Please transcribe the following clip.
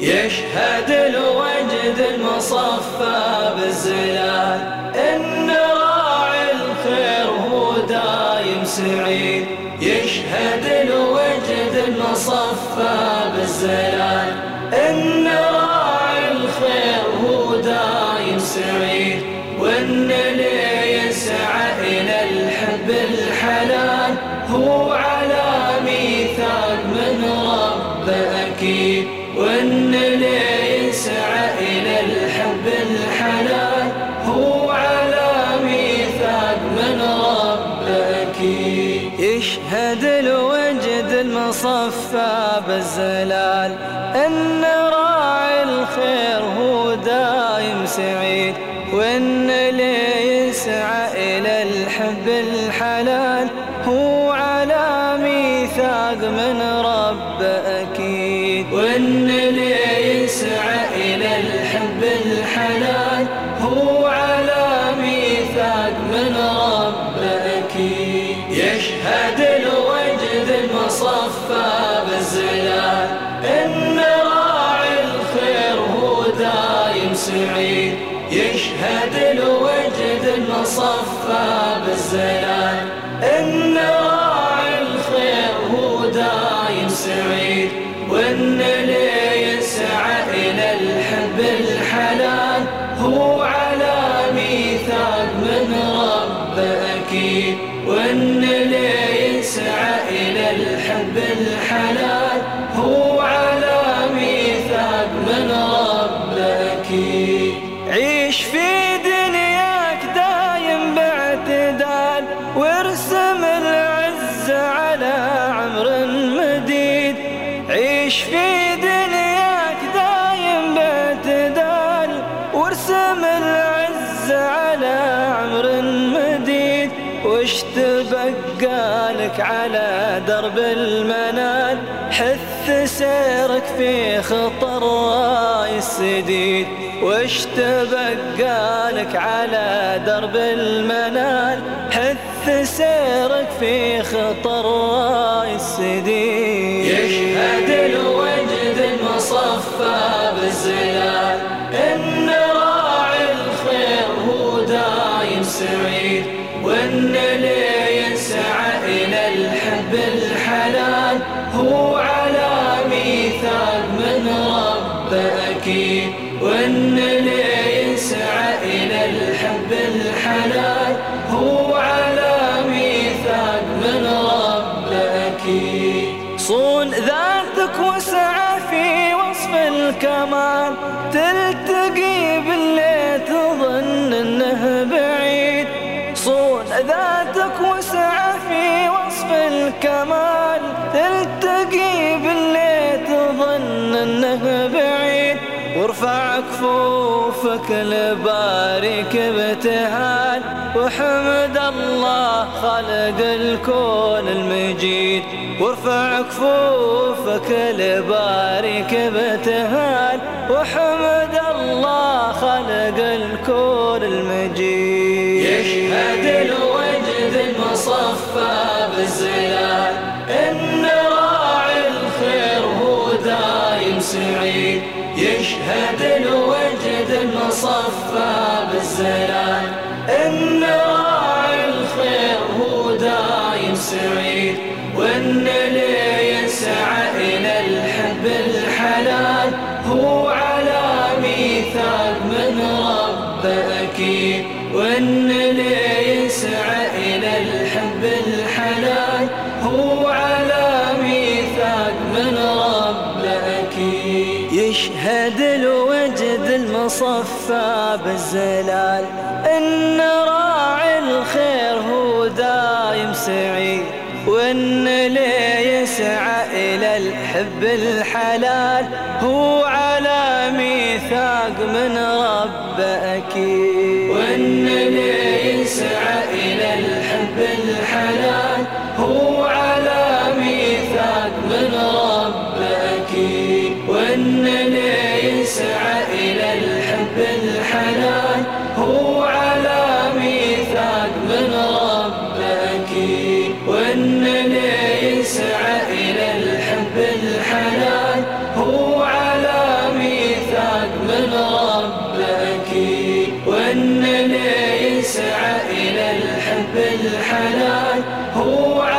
يشهد الوجد المصفى بالزلال إن راعي الخير هو دايم سعيد. يشهد الوجد المصفى بالزلال إن راعي الخير هو دايم سعيد. وإن اللي يسعى إلى الحب الحلال هو يشهد الوجد المصفى بالزلال. إن راعي الخير هو دايم سعيد. وإن اللي يسعى إلى الحب الحلال إن راعي الخير هو دايم سعيد يشهد الوجد المصفى بالزلال إن راعي الخير هو دايم سعيد وإن اللي يسعى إلى الحب الحلال هو وارسم العز على عمر مديد وش تبقى لك على درب المنال. حث سيرك في خطر رأي السديد وش تبقى لك على درب المنال. حث سيرك في خطر رأي السديد يشهد من رب أكيد اللي يسعى إلى الحب الحلال هو على ميثاق من رب أكيد صون ذاتك وسعى في وصف الكمال تلتقي باللي تظن أنه بعيد. صون ذاتك وسعى في وصف الكمال وارفع كفوفك لبارك ابتهال وحمد الله خلق الكون المجيد. وارفع كفوفك لبارك ابتهال وحمد الله خلق الكون المجيد. يشهد الوجد المصفى بالزلال يشهد الوجد المصفى بالزلال. الوجد المصفى بالزلال. إن راعي الخير هو دايم سعيد وإن اللي يسعى إلى الحب الحلال هو على ميثاق من رب أكيد. وإن اللي يسعى الحنان هو على ميثاق من ربك واننا يسعى إلى الحب الحنان. هو على ميثاق من ربك واننا يسعى إلى الحب الحنان. هو على